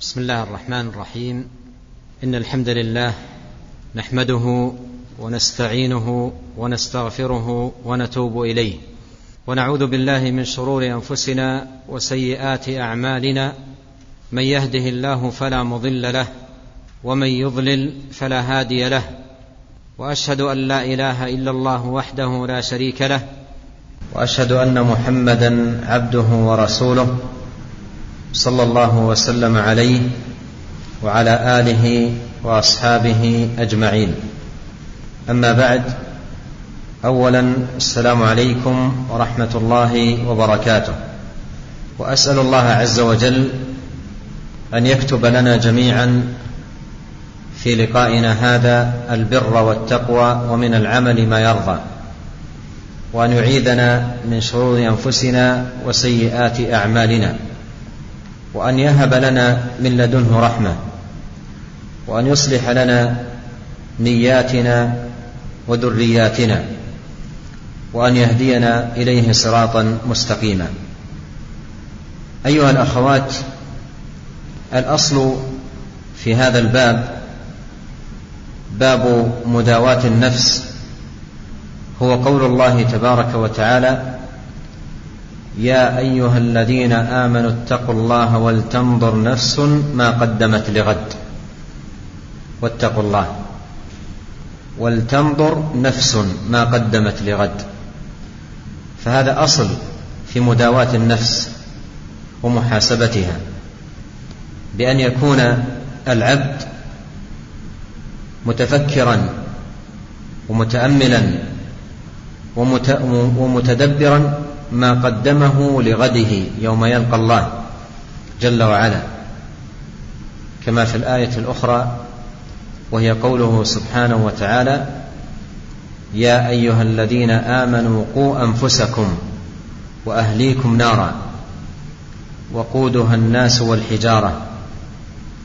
بسم الله الرحمن الرحيم. إن الحمد لله نحمده ونستعينه ونستغفره ونتوب إليه. ونعوذ بالله من شرور أنفسنا وسيئات أعمالنا. من يهده الله فلا مضل له ومن يضلل فلا هادي له. وأشهد أن لا إله إلا الله وحده لا شريك له. وأشهد أن محمدا عبده ورسوله. صلى الله وسلم عليه وعلى آله وأصحابه أجمعين. أما بعد اولا السلام عليكم ورحمة الله وبركاته. وأسأل الله عز وجل أن يكتب لنا جميعا في لقائنا هذا البر والتقوى ومن العمل ما يرضى وأن يعيذنا من شرور أنفسنا وسيئات أعمالنا. وأن يهب لنا من لدنه رحمة وأن يصلح لنا نياتنا وذرياتنا وأن يهدينا إليه صراطا مستقيما. أيها الأخوات الأصل في هذا الباب باب مداواة النفس هو قول الله تبارك وتعالى يا أيها الذين آمنوا اتقوا الله ولتنظر نفس ما قدمت لغد. واتقوا الله. ولتنظر نفس ما قدمت لغد. فهذا أصل في مداواة النفس ومحاسبتها. بأن يكون العبد متفكرا ومتاملا ومتدبرا ما قدمه لغده يوم يلقى الله جل وعلا. كما في الآية الأخرى وهي قوله سبحانه وتعالى يا أيها الذين آمنوا قوا أنفسكم وأهليكم نارا وقودها الناس والحجارة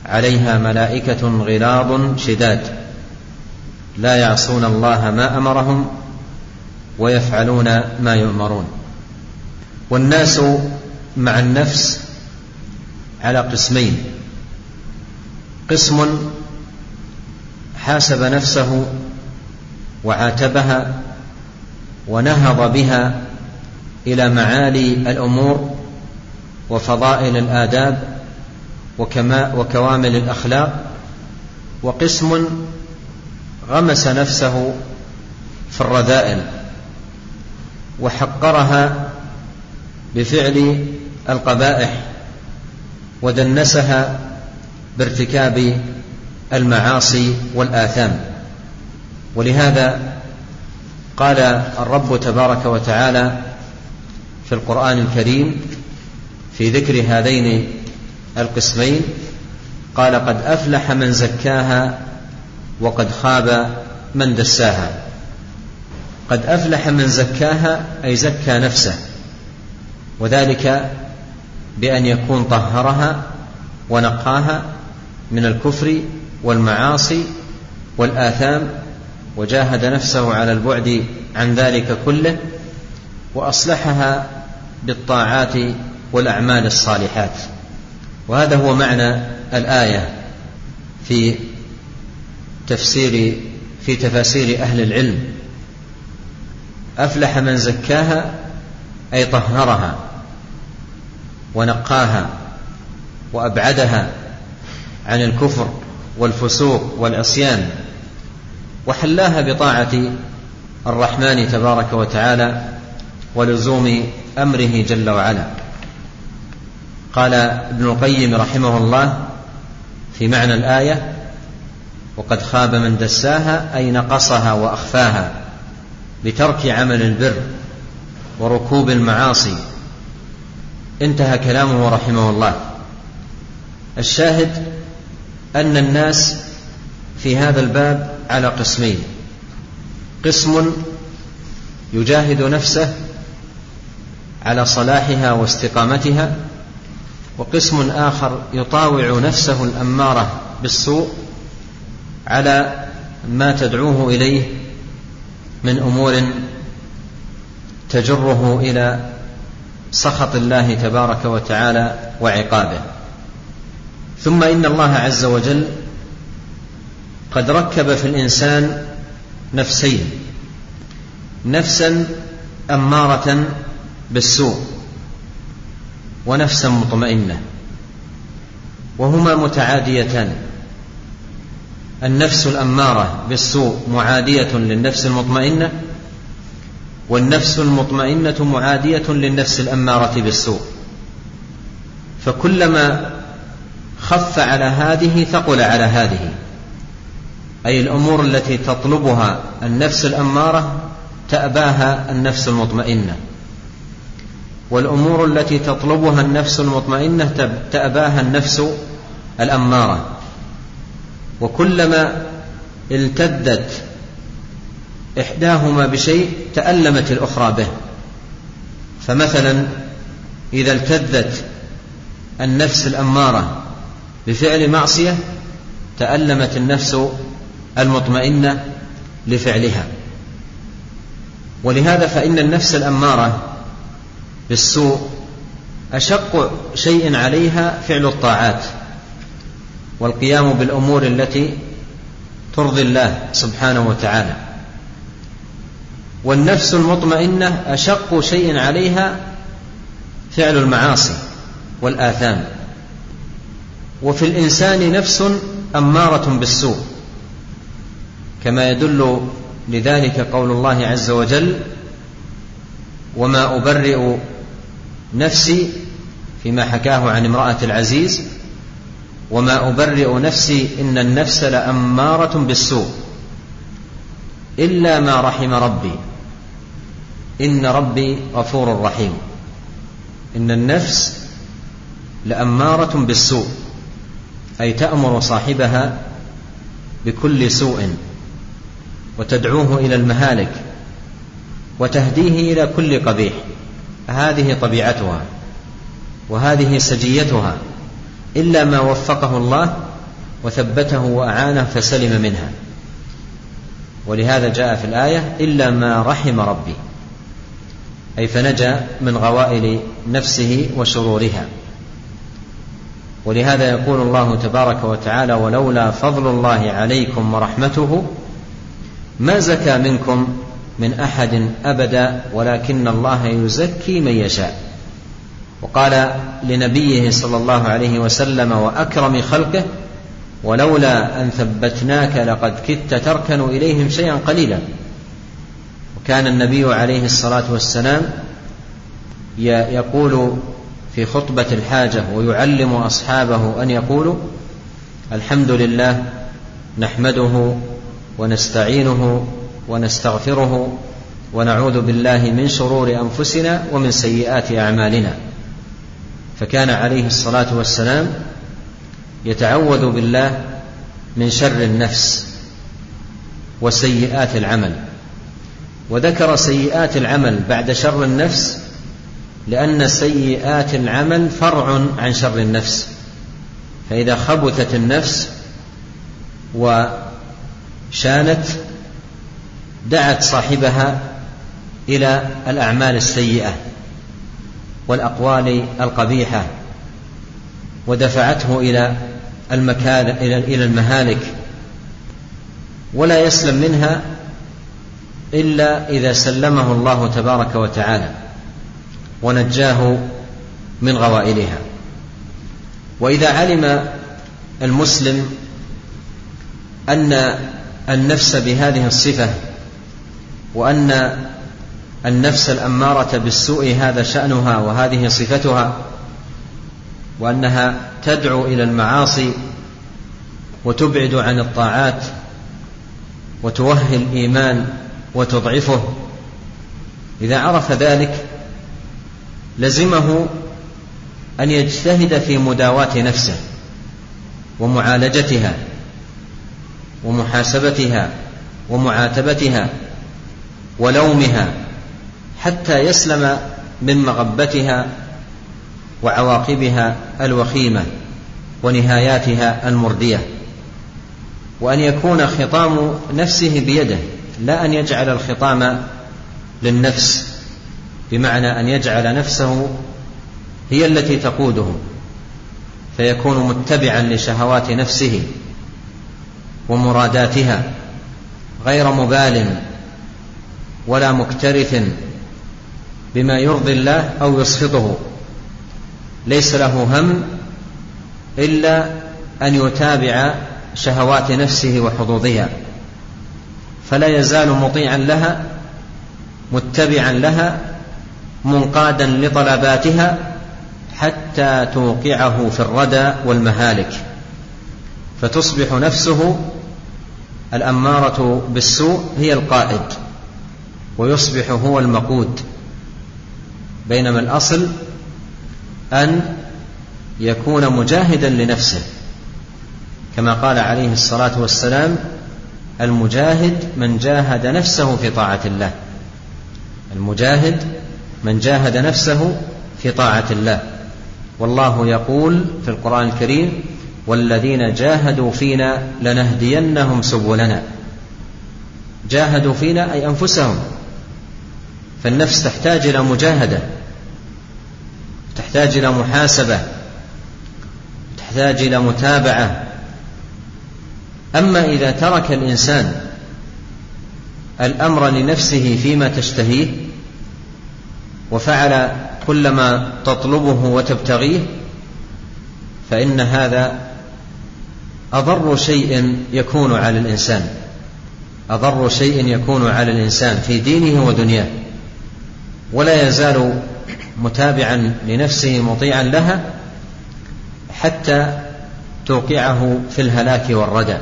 عليها ملائكة غلاظ شداد لا يعصون الله ما أمرهم ويفعلون ما يؤمرون. والناس مع النفس على قسمين. قسم حاسب نفسه وعاتبها ونهض بها إلى معالي الأمور وفضائل الآداب وكما وكوامل الأخلاق. وقسم غمس نفسه في الرذائل وحقرها بفعل القبائح ودنسها بارتكاب المعاصي والآثام. ولهذا قال الرب تبارك وتعالى في القرآن الكريم في ذكر هذين القسمين قال قد أفلح من زكاها وقد خاب من دساها. قد أفلح من زكاها أي زكى نفسه. وذلك بأن يكون طهرها ونقاها من الكفر والمعاصي والآثام وجاهد نفسه على البعد عن ذلك كله وأصلحها بالطاعات والأعمال الصالحات. وهذا هو معنى الآية في تفسير في تفاسير أهل العلم. أفلح من زكاها أي طهرها. ونقاها وأبعدها عن الكفر والفسوق والعصيان وحلاها بطاعة الرحمن تبارك وتعالى ولزوم أمره جل وعلا. قال ابن القيم رحمه الله في معنى الآية وقد خاب من دساها أي نقصها وأخفاها بترك عمل البر وركوب المعاصي انتهى كلامه رحمه الله. الشاهد أن الناس في هذا الباب على قسمين. قسم يجاهد نفسه على صلاحها واستقامتها وقسم آخر يطاوع نفسه الأمارة بالسوء على ما تدعوه إليه من أمور تجره إلى سخط الله تبارك وتعالى وعقابه. ثم إن الله عز وجل قد ركب في الإنسان نفسين. نفسا أمارة بالسوء ونفسا مطمئنة وهما متعاديتان. النفس الأمارة بالسوء معادية للنفس المطمئنة والنفس المطمئنة معادية للنفس الأمارة بالسوء. فكلما خف على هذه ثقل على هذه. أي الأمور التي تطلبها النفس الأمارة تأباها النفس المطمئنة. والأمور التي تطلبها النفس المطمئنة تأباها النفس الأمارة. وكلما التدت إحداهما بشيء تألمت الأخرى به. فمثلا إذا التذت النفس الأمارة بفعل معصية تألمت النفس المطمئنة لفعلها. ولهذا فإن النفس الأمارة بالسوء أشق شيء عليها فعل الطاعات والقيام بالأمور التي ترضي الله سبحانه وتعالى. والنفس المطمئنة أشق شيء عليها فعل المعاصي والآثام. وفي الإنسان نفس أمارة بالسوء كما يدل لذلك قول الله عز وجل وما أبرئ نفسي فيما حكاه عن امرأة العزيز وما أبرئ نفسي إن النفس لأمارة بالسوء إلا ما رحم ربي. إن ربي غفور رحيم. إن النفس لأمارة بالسوء أي تأمر صاحبها بكل سوء وتدعوه إلى المهالك وتهديه إلى كل قبيح. هذه طبيعتها وهذه سجيتها إلا ما وفقه الله وثبته وأعانه فسلم منها. ولهذا جاء في الآية إلا ما رحم ربي. أي فنجا من غوائل نفسه وشرورها. ولهذا يقول الله تبارك وتعالى ولولا فضل الله عليكم ورحمته ما زكى منكم من أحد أبدا ولكن الله يزكي من يشاء. وقال لنبيه صلى الله عليه وسلم وأكرم خلقه ولولا أن ثبتناك لقد كدت تركن إليهم شيئا قليلا. وكان النبي عليه الصلاة والسلام يقول في خطبة الحاجة ويعلم أصحابه أن يقولوا الحمد لله نحمده ونستعينه ونستغفره ونعوذ بالله من شرور أنفسنا ومن سيئات أعمالنا. فكان عليه الصلاة والسلام يتعوذ بالله من شر النفس وسيئات العمل. وذكر سيئات العمل بعد شر النفس لأن سيئات العمل فرع عن شر النفس. فإذا خبثت النفس وشانت دعت صاحبها إلى الأعمال السيئة والأقوال القبيحة ودفعته إلى المكان إلى المهالك ولا يسلم منها إلا إذا سلمه الله تبارك وتعالى ونجاه من غوائلها. وإذا علم المسلم أن النفس بهذه الصفة وأن النفس الأمارة بالسوء هذا شأنها وهذه صفتها وأنها تدعو إلى المعاصي وتبعد عن الطاعات وتوهي الإيمان وتضعفه. إذا عرف ذلك لزمه أن يجتهد في مداواة نفسه ومعالجتها ومحاسبتها ومعاتبتها ولومها حتى يسلم من مغبتها وعواقبها الوخيمة ونهاياتها المردية وأن يكون خطام نفسه بيده. لا أن يجعل الخطام للنفس بمعنى أن يجعل نفسه هي التي تقوده فيكون متبعا لشهوات نفسه ومراداتها غير مبال ولا مكترث بما يرضي الله أو يسخطه ليس له هم إلا أن يتابع شهوات نفسه وحظوظها. فلا يزال مطيعا لها متبعا لها منقادا لطلباتها حتى توقعه في الردى والمهالك. فتصبح نفسه الأمارة بالسوء هي القائد ويصبح هو المقود. بينما الأصل أن يكون مجاهدا لنفسه كما قال عليه الصلاة والسلام المجاهد من جاهد نفسه في طاعة الله. المجاهد من جاهد نفسه في طاعة الله. والله يقول في القرآن الكريم والذين جاهدوا فينا لنهدينهم سبلنا. جاهدوا فينا أي أنفسهم. فالنفس تحتاج إلى مجاهدة تحتاج إلى محاسبة تحتاج إلى متابعة. أما إذا ترك الإنسان الأمر لنفسه فيما تشتهيه وفعل كل ما تطلبه وتبتغيه فإن هذا أضر شيء يكون على الإنسان. أضر شيء يكون على الإنسان في دينه ودنياه. ولا يزال متابعا لنفسه مطيعا لها حتى توقعه في الهلاك والردى.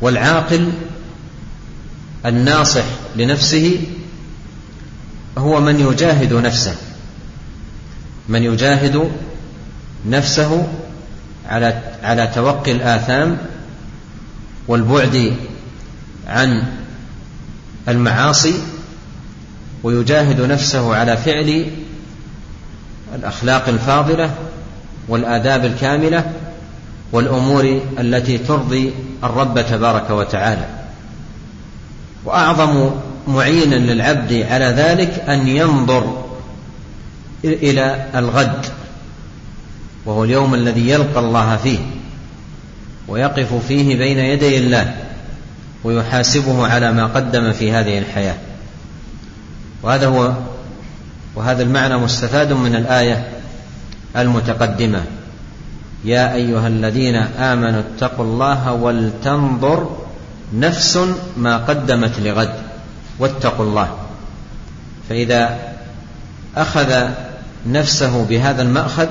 والعاقل الناصح لنفسه هو من يجاهد نفسه من يجاهد نفسه على على توقي الآثام والبعد عن المعاصي ويجاهد نفسه على فعل الأخلاق الفاضلة والآداب الكاملة والأمور التي ترضي الرب تبارك وتعالى. وأعظم معين للعبد على ذلك أن ينظر إلى الغد وهو اليوم الذي يلقى الله فيه ويقف فيه بين يدي الله ويحاسبه على ما قدم في هذه الحياة. وهذا هو وهذا المعنى مستفاد من الآية المتقدمة. يا أيها الذين آمنوا اتقوا الله ولتنظر نفس ما قدمت لغد واتقوا الله. فإذا أخذ نفسه بهذا المأخذ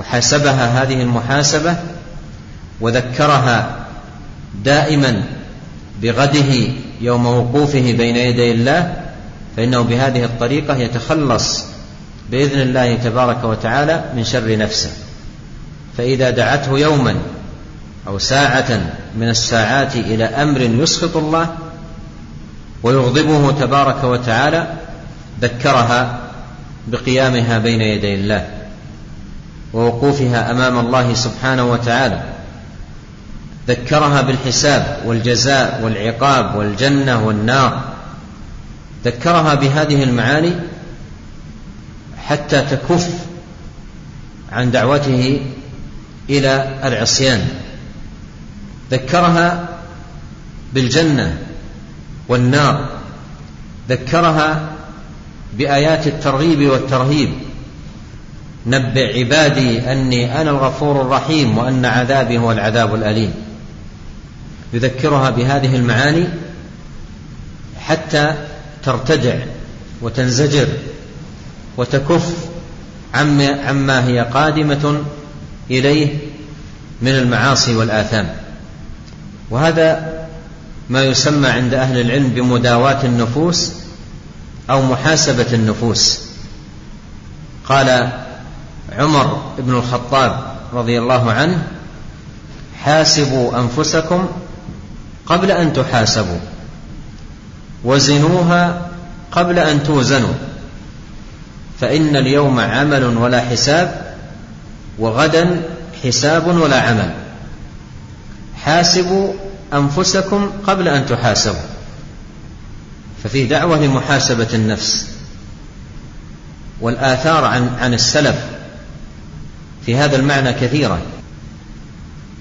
وحاسبها هذه المحاسبة وذكرها دائما بغده يوم وقوفه بين يدي الله فإنه بهذه الطريقة يتخلص بإذن الله تبارك وتعالى من شر نفسه. فإذا دعته يوما أو ساعة من الساعات إلى أمر يسخط الله ويغضبه تبارك وتعالى ذكرها بقيامها بين يدي الله ووقوفها أمام الله سبحانه وتعالى. ذكرها بالحساب والجزاء والعقاب والجنة والنار. ذكرها بهذه المعاني حتى تكف عن دعوته إلى العصيان. ذكرها بالجنة والنار. ذكرها بآيات الترغيب والترهيب. نبع عبادي أني أنا الغفور الرحيم وأن عذابي هو العذاب الأليم. يذكرها بهذه المعاني حتى ترتدع وتنزجر وتكف عما, هي قادمة إليه من المعاصي والآثام. وهذا ما يسمى عند أهل العلم بمداواة النفوس أو محاسبة النفوس. قال عمر بن الخطاب رضي الله عنه حاسبوا أنفسكم قبل أن تحاسبوا وزنوها قبل أن توزنوا فإن اليوم عمل ولا حساب وغدا حساب ولا عمل. حاسبوا أنفسكم قبل أن تحاسبوا. ففي دعوة لمحاسبة النفس. والآثار عن عن السلف في هذا المعنى كثيرة.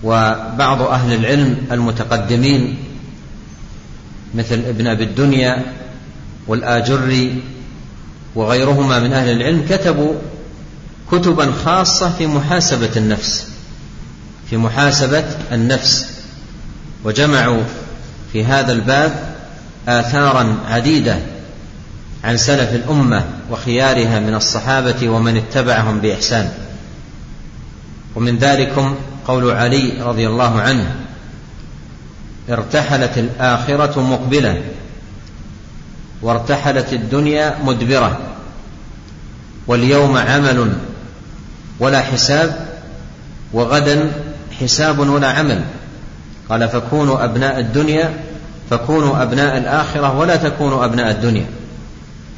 وبعض أهل العلم المتقدمين مثل ابن أبي الدنيا والآجري وغيرهما من أهل العلم كتبوا كتبا خاصة في محاسبة النفس في محاسبة النفس. وجمعوا في هذا الباب آثارا عديدة عن سلف الأمة وخيارها من الصحابة ومن اتبعهم بإحسان. ومن ذلكم قول علي رضي الله عنه ارتحلت الآخرة مقبلة وارتحلت الدنيا مدبرة واليوم عمل ولا حساب وغدا حساب ولا عمل. قال فكونوا أبناء الدنيا فكونوا أبناء الآخرة ولا تكونوا أبناء الدنيا.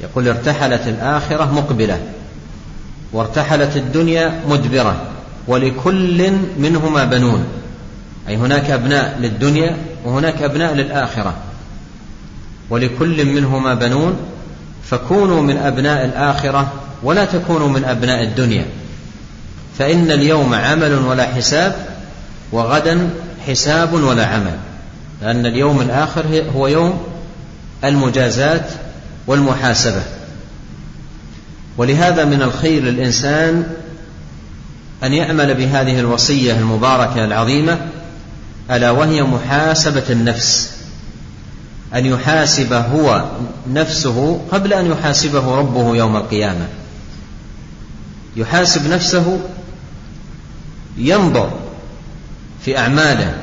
يقول ارتحلت الآخرة مقبلة وارتحلت الدنيا مدبرة ولكل منهما بنون. أي هناك أبناء للدنيا وهناك أبناء للآخرة. ولكل منهما بنون فكونوا من أبناء الآخرة ولا تكونوا من أبناء الدنيا. فإن اليوم عمل ولا حساب وغدا حساب ولا عمل. لأن اليوم الآخر هو يوم المجازات والمحاسبة. ولهذا من الخير للإنسان أن يعمل بهذه الوصية المباركة العظيمة ألا وهي محاسبة النفس. أن يحاسب هو نفسه قبل أن يحاسبه ربه يوم القيامة. يحاسب نفسه ينظر في أعماله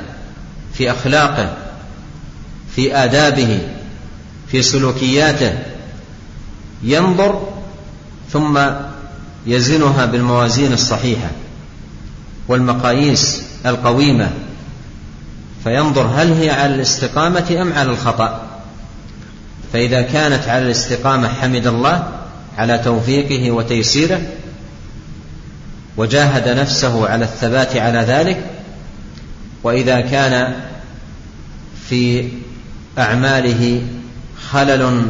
في أخلاقه في آدابه في سلوكياته. ينظر ثم يزنها بالموازين الصحيحة والمقاييس القويمة. فينظر هل هي على الاستقامة أم على الخطأ. فإذا كانت على الاستقامة حمد الله على توفيقه وتيسيره وجاهد نفسه على الثبات على ذلك وإذا كان في أعماله خلل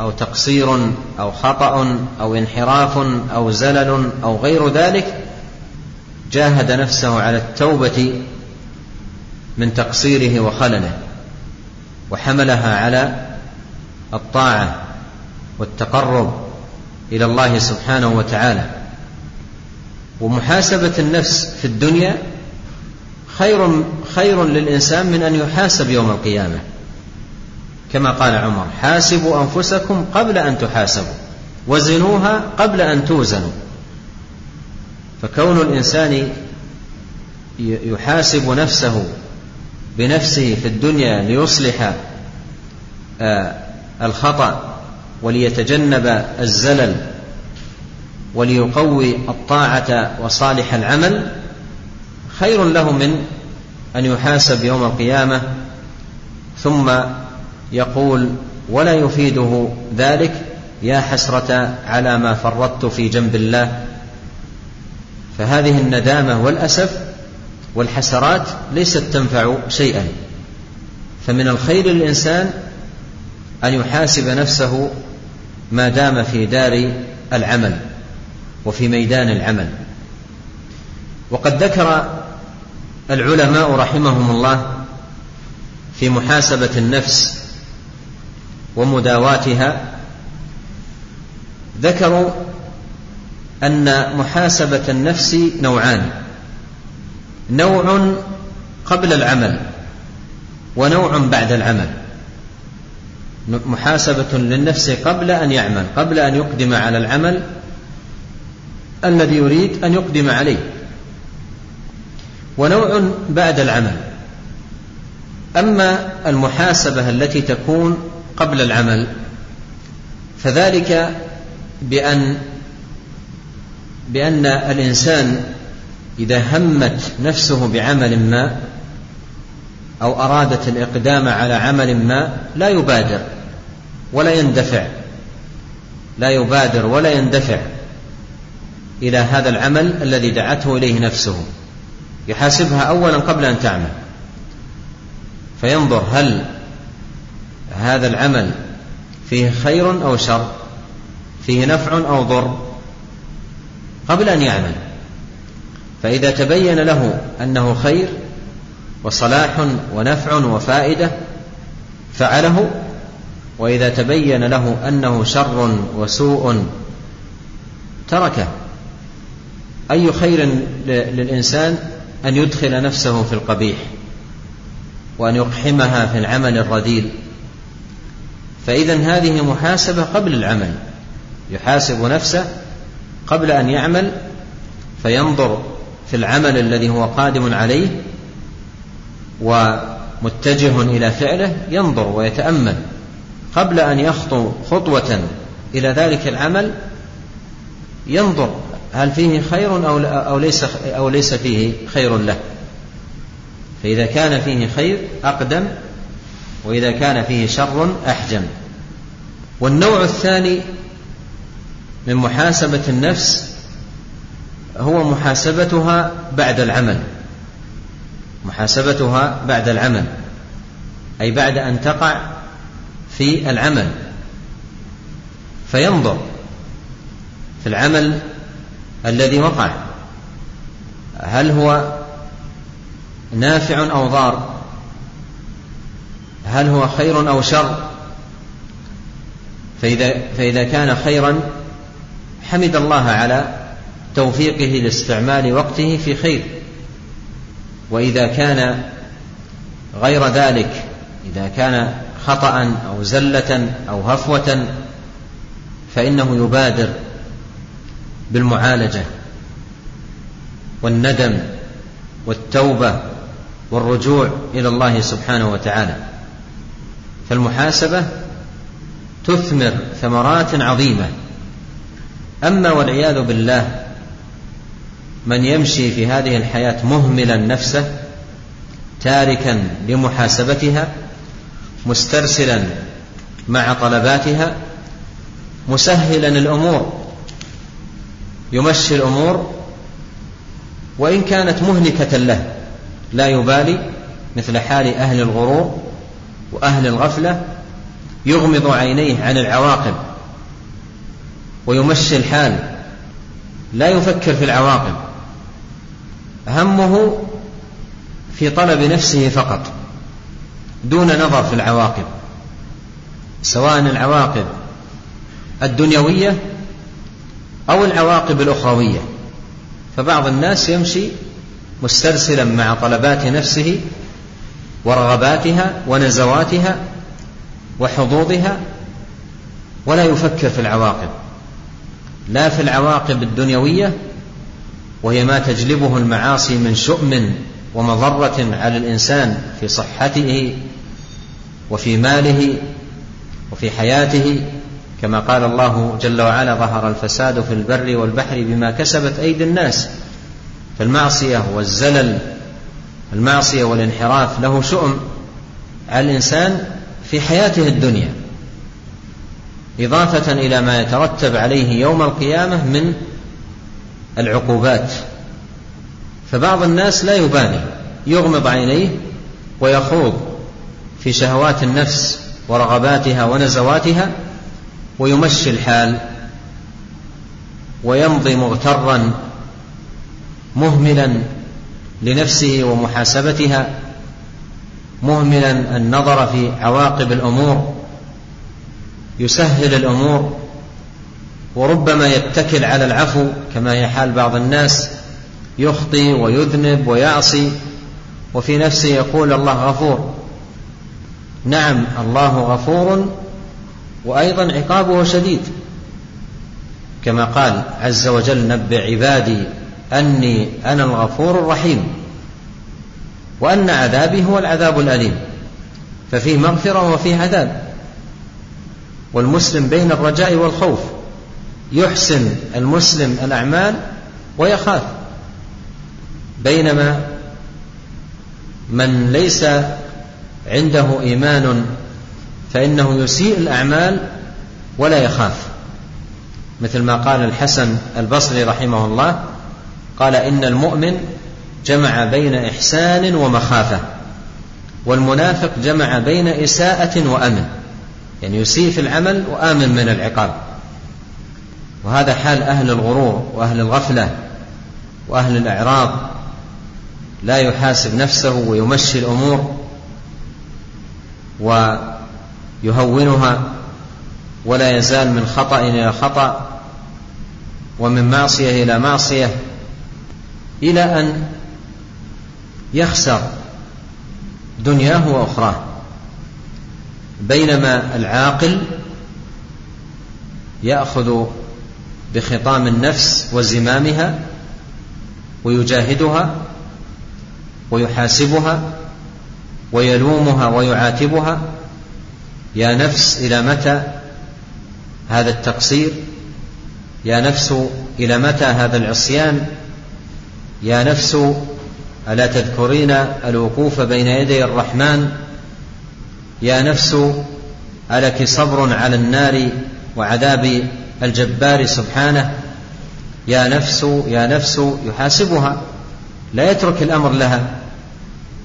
أو تقصير أو خطأ أو انحراف أو زلل أو غير ذلك جاهد نفسه على التوبة من تقصيره وخلله وحملها على الطاعة والتقرب إلى الله سبحانه وتعالى. ومحاسبة النفس في الدنيا خير خير للإنسان من أن يحاسب يوم القيامة. كما قال عمر حاسبوا أنفسكم قبل أن تحاسبوا وزنوها قبل أن توزنوا. فكون الإنسان يحاسب نفسه بنفسه في الدنيا ليصلح آه، الخطأ وليتجنب الزلل وليقوي الطاعة وصالح العمل خير له من أن يحاسب يوم القيامة ثم يقول ولا يفيده ذلك يا حسرة على ما فرطت في جنب الله. فهذه الندامة والأسف والحسرات ليست تنفع شيئا. فمن الخير للإنسان أن يحاسب نفسه ما دام في دار العمل. وفي ميدان العمل. وقد ذكر العلماء رحمهم الله في محاسبة النفس ومداواتها ذكروا أن محاسبة النفس نوعان. نوع قبل العمل ونوع بعد العمل. محاسبة للنفس قبل أن يعمل قبل أن يقدم على العمل الذي يريد أن يقدم عليه. ونوع بعد العمل. أما المحاسبة التي تكون قبل العمل فذلك بأن بأن الإنسان إذا همت نفسه بعمل ما أو أرادت الإقدام على عمل ما لا يبادر ولا يندفع. لا يبادر ولا يندفع. إلى هذا العمل الذي دعته إليه نفسه. يحاسبها أولا قبل أن تعمل. فينظر هل هذا العمل فيه خير أو شر فيه نفع أو ضر قبل أن يعمل. فإذا تبين له أنه خير وصلاح ونفع وفائدة فعله وإذا تبين له أنه شر وسوء تركه. أي خير للإنسان أن يدخل نفسه في القبيح وأن يقحمها في العمل الرذيل فإذا هذه محاسبة قبل العمل. يحاسب نفسه قبل أن يعمل فينظر في العمل الذي هو قادم عليه ومتجه إلى فعله ينظر ويتأمل. قبل أن يخطو خطوة إلى ذلك العمل ينظر هل فيه خير أو أو ليس أو ليس فيه خير له؟ فإذا كان فيه خير أقدم وإذا كان فيه شر أحجم. والنوع الثاني من محاسبة النفس هو محاسبتها بعد العمل. محاسبتها بعد العمل أي بعد أن تقع في العمل. فينظر في العمل الذي وقع. هل هو نافع أو ضار؟ هل هو خير أو شر؟ فإذا, فإذا كان خيرا حمد الله على توفيقه لاستعمال وقته في خير. وإذا كان غير ذلك إذا كان خطأ أو زلة أو هفوة فإنه يبادر بالمعالجة والندم والتوبة والرجوع إلى الله سبحانه وتعالى. فالمحاسبة تثمر ثمرات عظيمة. أما والعياذ بالله من يمشي في هذه الحياة مهملا نفسه تاركا لمحاسبتها مسترسلا مع طلباتها مسهلا الأمور يمشي الأمور وإن كانت مهلكة له لا يبالي مثل حال أهل الغرور وأهل الغفلة يغمض عينيه عن العواقب ويمشي الحال لا يفكر في العواقب. همه في طلب نفسه فقط دون نظر في العواقب سواء العواقب الدنيوية أو العواقب الأخروية. فبعض الناس يمشي مسترسلا مع طلبات نفسه ورغباتها ونزواتها وحظوظها ولا يفكر في العواقب. لا في العواقب الدنيوية وهي ما تجلبه المعاصي من شؤم ومضرة على الإنسان في صحته وفي ماله وفي حياته كما قال الله جل وعلا ظهر الفساد في البر والبحر بما كسبت أيدي الناس فالمعصية والزلل المعصيه والانحراف له شؤم على الإنسان في حياته الدنيا إضافة إلى ما يترتب عليه يوم القيامة من العقوبات. فبعض الناس لا يبالي يغمض عينيه ويخوض في شهوات النفس ورغباتها ونزواتها ويمشي الحال ويمضي مغترا مهملا لنفسه ومحاسبتها مهملا النظر في عواقب الأمور يسهل الأمور وربما يتكل على العفو كما هي حال بعض الناس يخطي ويذنب ويعصي وفي نفسه يقول الله غفور. نعم الله غفور وأيضا عقابه شديد. كما قال عز وجل نبئ عبادي أني أنا الغفور الرحيم وأن عذابي هو العذاب الأليم ففيه مغفرة وفيه عذاب. والمسلم بين الرجاء والخوف يحسن المسلم الأعمال ويخاف. بينما من ليس عنده إيمان فإنه يسيء الأعمال ولا يخاف. مثل ما قال الحسن البصري رحمه الله قال إن المؤمن جمع بين إحسان ومخافة والمنافق جمع بين إساءة وأمن يعني يسيء في العمل وآمن من العقاب. وهذا حال أهل الغرور وأهل الغفلة وأهل الإعراض. لا يحاسب نفسه ويمشي الأمور ويهونها ولا يزال من خطأ إلى خطأ ومن معصية إلى معصية إلى أن يخسر دنياه وأخراه. بينما العاقل يأخذ بخطام النفس وزمامها ويجاهدها ويحاسبها ويلومها ويعاتبها يا نفس إلى متى هذا التقصير؟ يا نفس إلى متى هذا العصيان؟ يا نفس ألا تذكرين الوقوف بين يدي الرحمن؟ يا نفس ألك صبر على النار وعذاب الجبار سبحانه؟ يا نفس يا نفس يحاسبها لا يترك الأمر لها.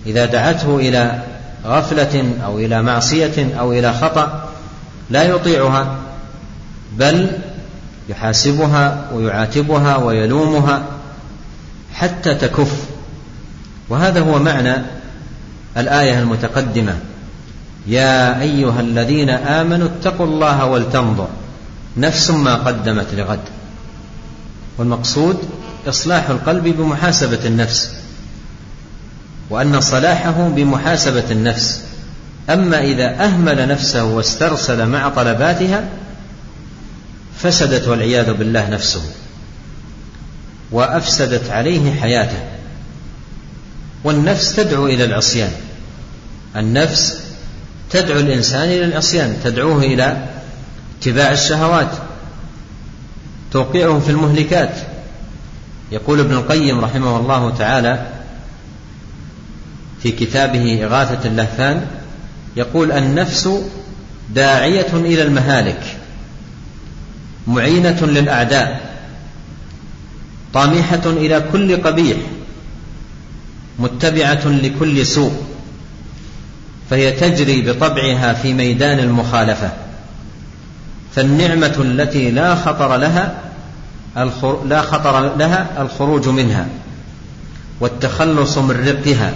إذا دعته إلى غفلة أو إلى معصية أو إلى خطأ لا يطيعها بل يحاسبها ويعاتبها ويلومها حتى تكف. وهذا هو معنى الآية المتقدمة يا أيها الذين آمنوا اتقوا الله ولتنظر نفس ما قدمت لغد. والمقصود إصلاح القلب بمحاسبة النفس. وأن صلاحه بمحاسبة النفس. أما إذا أهمل نفسه واسترسل مع طلباتها فسدت والعياذ بالله نفسه وأفسدت عليه حياته. والنفس تدعو إلى العصيان. النفس تدعو الإنسان إلى العصيان تدعوه إلى اتباع الشهوات توقعه في المهلكات. يقول ابن القيم رحمه الله تعالى في كتابه إغاثة اللهفان يقول النفس داعية إلى المهالك معينة للأعداء طامحة إلى كل قبيح متبعة لكل سوء فهي تجري بطبعها في ميدان المخالفة. فالنعمة التي لا خطر لها لا خطر لها الخروج منها والتخلص من رقها.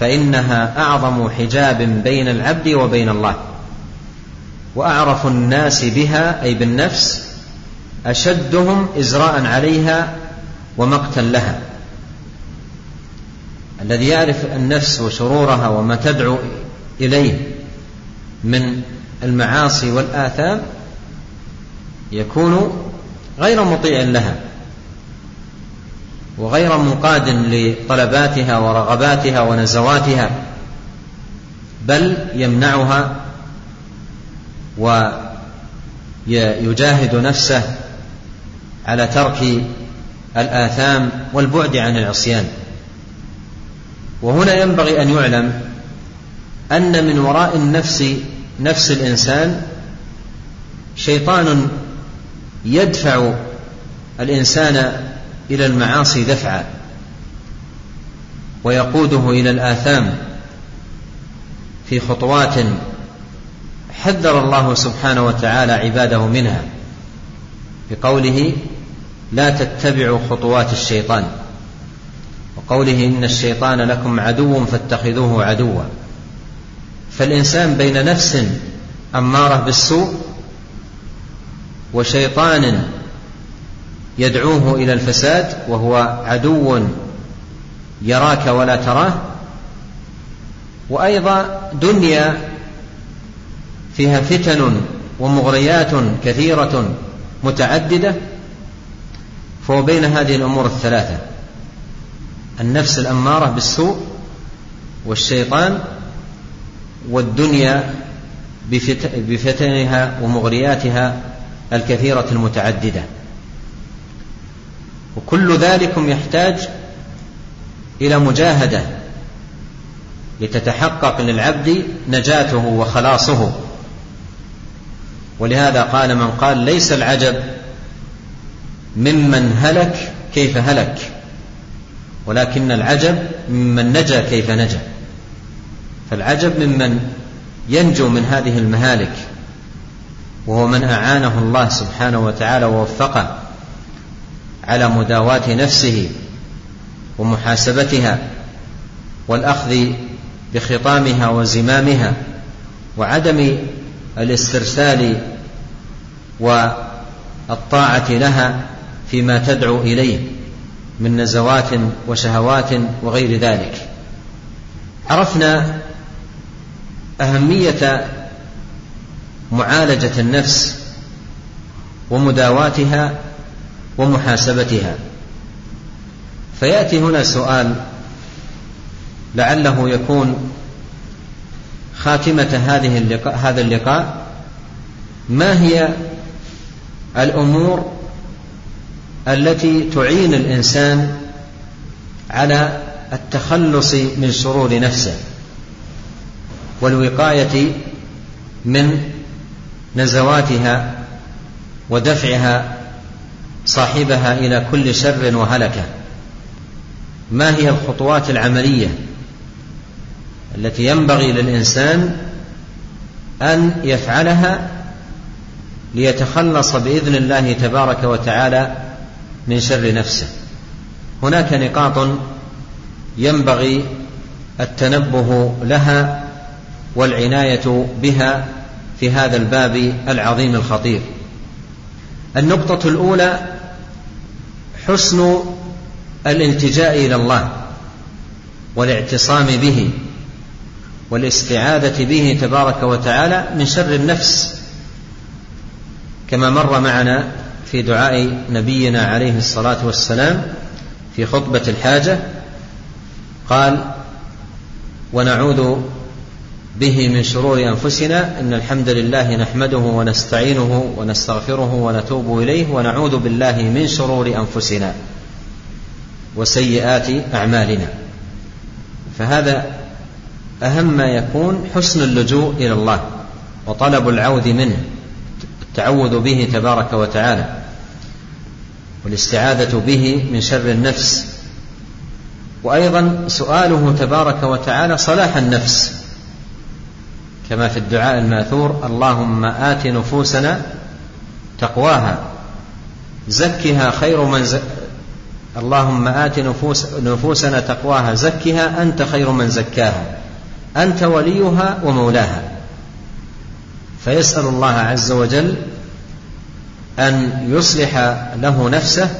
فإنها أعظم حجاب بين العبد وبين الله. وأعرف الناس بها أي بالنفس أشدهم إزراء عليها ومقتا لها. الذي يعرف النفس وشرورها وما تدعو إليه من المعاصي والآثام يكون غير مطيع لها. وغير منقاد لطلباتها ورغباتها ونزواتها بل يمنعها ويجاهد نفسه على ترك الآثام والبعد عن العصيان. وهنا ينبغي أن يعلم أن من وراء النفس نفس الإنسان شيطان يدفع الإنسان إلى المعاصي دفعا ويقوده إلى الآثام في خطوات حذر الله سبحانه وتعالى عباده منها بقوله لا تتبعوا خطوات الشيطان وقوله إن الشيطان لكم عدو فاتخذوه عدوا فالإنسان بين نفس أمارة بالسوء وشيطان يدعوه إلى الفساد وهو عدو يراك ولا تراه. وأيضا دنيا فيها فتن ومغريات كثيرة متعددة فهو بين هذه الأمور الثلاثة النفس الأمارة بالسوء والشيطان والدنيا بفتنها ومغرياتها الكثيرة المتعددة. وكل ذلكم يحتاج إلى مجاهدة لتتحقق للعبد نجاته وخلاصه. ولهذا قال من قال ليس العجب ممن هلك كيف هلك ولكن العجب ممن نجا كيف نجا. فالعجب ممن ينجو من هذه المهالك وهو من أعانه الله سبحانه وتعالى ووفقه. على مداواة نفسه ومحاسبتها والأخذ بخطامها وزمامها وعدم الاسترسال والطاعة لها فيما تدعو إليه من نزوات وشهوات وغير ذلك. عرفنا أهمية معالجة النفس ومداواتها ومحاسبتها. فيأتي هنا سؤال لعله يكون خاتمة هذه اللقاء هذا اللقاء. ما هي الأمور التي تعين الإنسان على التخلص من شرور نفسه والوقاية من نزواتها ودفعها صاحبها إلى كل شر وهلكة. ما هي الخطوات العملية التي ينبغي للإنسان أن يفعلها ليتخلص بإذن الله تبارك وتعالى من شر نفسه؟ هناك نقاط ينبغي التنبه لها والعناية بها في هذا الباب العظيم الخطير. النقطة الأولى حسن الالتجاء إلى الله والاعتصام به والاستعاذة به تبارك وتعالى من شر النفس كما مر معنا في دعاء نبينا عليه الصلاة والسلام في خطبة الحاجة قال ونعوذ به من شرور أنفسنا أن الحمد لله نحمده ونستعينه ونستغفره ونتوب إليه ونعوذ بالله من شرور أنفسنا وسيئات أعمالنا. فهذا أهم ما يكون حسن اللجوء إلى الله وطلب العوذ منه التعوذ به تبارك وتعالى والاستعاذة به من شر النفس. وأيضا سؤاله تبارك وتعالى صلاح النفس. كما في الدعاء الماثور اللهم آت نفوسنا تقواها زكها خير من ز... اللهم آت نفوس نفوسنا تقواها زكها أنت خير من زكاها أنت وليها ومولاها. فيسأل الله عز وجل أن يصلح له نفسه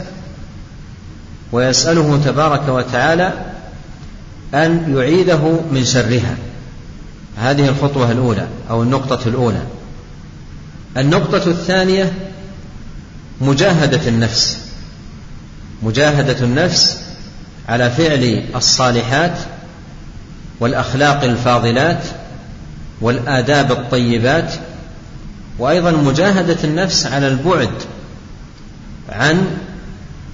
ويسأله تبارك وتعالى أن يعيده من شرها. هذه الخطوة الأولى أو النقطة الأولى. النقطة الثانية مجاهدة النفس. مجاهدة النفس على فعل الصالحات والأخلاق الفاضلات والآداب الطيبات وأيضا مجاهدة النفس على البعد عن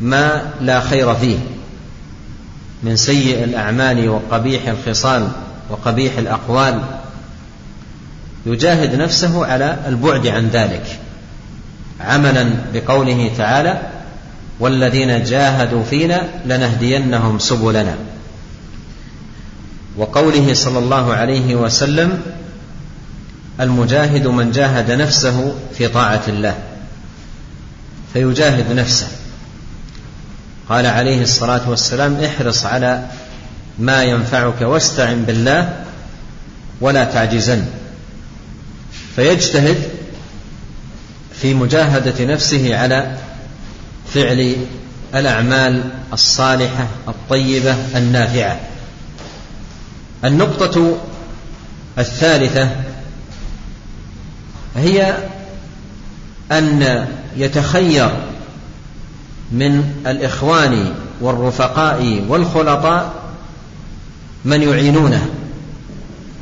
ما لا خير فيه من سيء الأعمال وقبيح الخصال. وقبيح الأقوال يجاهد نفسه على البعد عن ذلك عملا بقوله تعالى والذين جاهدوا فينا لنهدينهم سبلنا وقوله صلى الله عليه وسلم المجاهد من جاهد نفسه في طاعة الله فيجاهد نفسه. قال عليه الصلاة والسلام احرص على ما ينفعك واستعن بالله ولا تعجزن. فيجتهد في مجاهدة نفسه على فعل الأعمال الصالحة الطيبة النافعة. النقطة الثالثة هي أن يتخير من الإخوان والرفقاء والخلطاء من يعينونه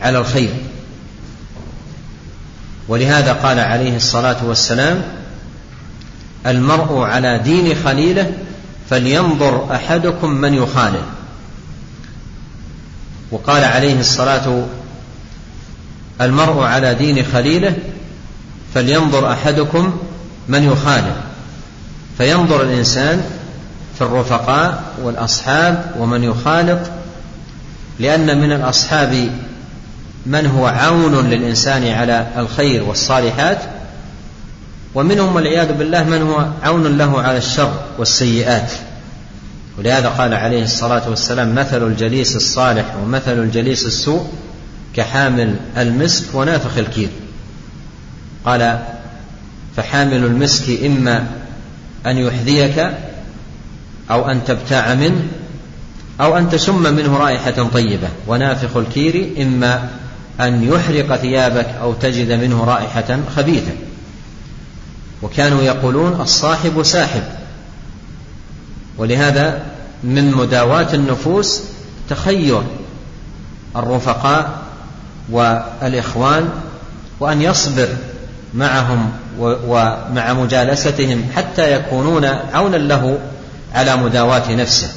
على الخير. ولهذا قال عليه الصلاة والسلام المرء على دين خليله فلينظر أحدكم من يخالل. وقال عليه الصلاة المرء على دين خليله فلينظر أحدكم من يخالل. فينظر الإنسان في الرفقاء والأصحاب ومن يخالط لأن من الأصحاب من هو عون للإنسان على الخير والصالحات ومنهم والعياذ بالله من هو عون له على الشر والسيئات. ولهذا قال عليه الصلاة والسلام مثل الجليس الصالح ومثل الجليس السوء كحامل المسك ونافخ الكير قال فحامل المسك إما أن يحذيك أو أن تبتاع منه أو أن تشم منه رائحة طيبة. ونافخ الكير إما أن يحرق ثيابك أو تجد منه رائحة خبيثة. وكانوا يقولون الصاحب ساحب. ولهذا من مداواة النفوس تخير الرفقاء والإخوان وأن يصبر معهم ومع مجالستهم حتى يكونون عونا له على مداواة نفسه.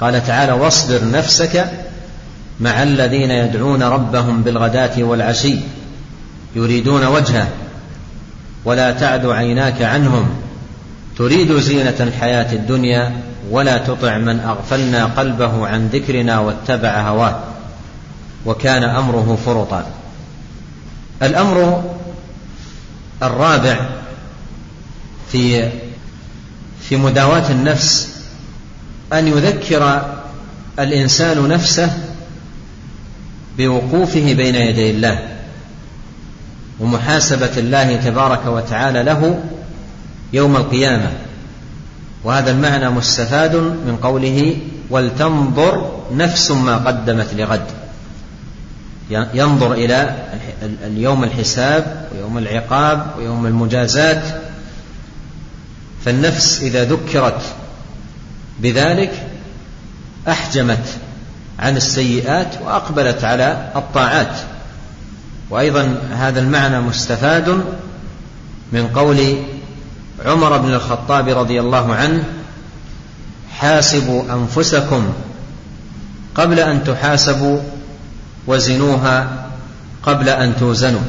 قال تعالى واصبر نفسك مع الذين يدعون ربهم بالغداة والعشي يريدون وجهه ولا تعد عيناك عنهم تريد زينة الحياة الدنيا ولا تطع من أغفلنا قلبه عن ذكرنا واتبع هواه. وكان أمره فرطا. الأمر الرابع في في مداواة النفس أن يذكر الإنسان نفسه بوقوفه بين يدي الله ومحاسبة الله تبارك وتعالى له يوم القيامة. وهذا المعنى مستفاد من قوله ولتنظر نفس ما قدمت لغد. ينظر إلى اليوم الحساب ويوم العقاب ويوم المجازات. فالنفس إذا ذكرت بذلك أحجمت عن السيئات وأقبلت على الطاعات. وأيضا هذا المعنى مستفاد من قول عمر بن الخطاب رضي الله عنه حاسبوا أنفسكم قبل أن تحاسبوا وزنوها قبل أن توزنوا.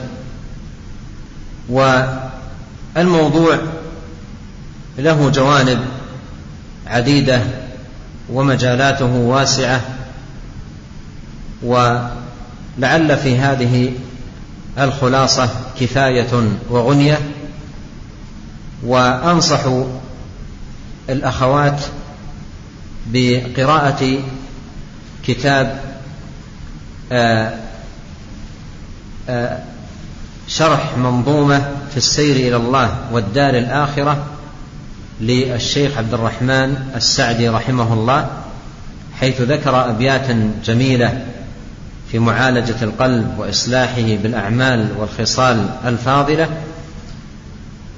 والموضوع له جوانب عديدة ومجالاته واسعة ولعل في هذه الخلاصة كفاية وغنية. وأنصح الأخوات بقراءة كتاب آه، آه، شرح منظومة في السير إلى الله والدار الآخرة. للشيخ عبد الرحمن السعدي رحمه الله حيث ذكر أبياتا جميلة في معالجة القلب وإصلاحه بالأعمال والخصال الفاضلة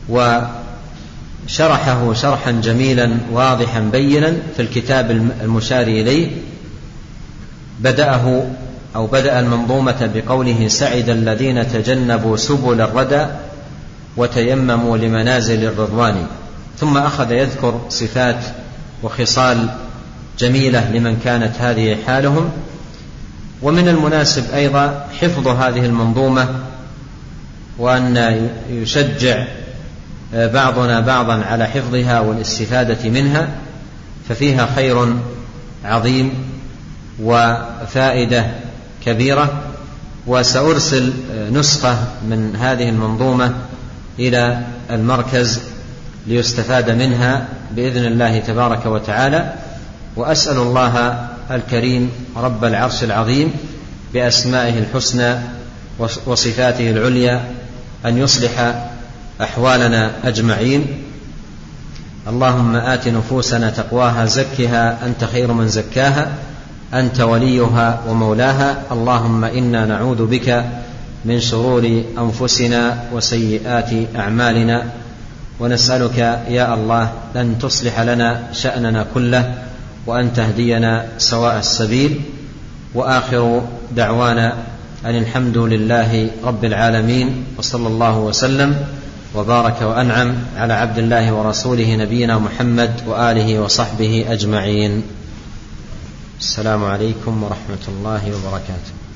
وشرحه شرحا جميلا واضحا بينا في الكتاب المشار إليه. بدأه أو بدأ المنظومة بقوله سعد الذين تجنبوا سبل الردى وتيمموا لمنازل الرضوان ثم أخذ يذكر صفات وخصال جميلة لمن كانت هذه حالهم. ومن المناسب أيضا حفظ هذه المنظومة وأن يشجع بعضنا بعضا على حفظها والاستفادة منها ففيها خير عظيم وفائدة كبيرة. وسأرسل نسخة من هذه المنظومة إلى المركز ليستفاد منها بإذن الله تبارك وتعالى. وأسأل الله الكريم رب العرش العظيم بأسمائه الحسنى وصفاته العليا أن يصلح أحوالنا أجمعين. اللهم آت نفوسنا تقواها زكها أنت خير من زكاها أنت وليها ومولاها. اللهم إنا نعوذ بك من شرور أنفسنا وسيئات أعمالنا. ونسألك يا الله أن تصلح لنا شأننا كله وأن تهدينا سواء السبيل. وآخر دعوانا أن الحمد لله رب العالمين وصلى الله وسلم وبارك وأنعم على عبد الله ورسوله نبينا محمد وآله وصحبه أجمعين. السلام عليكم ورحمة الله وبركاته.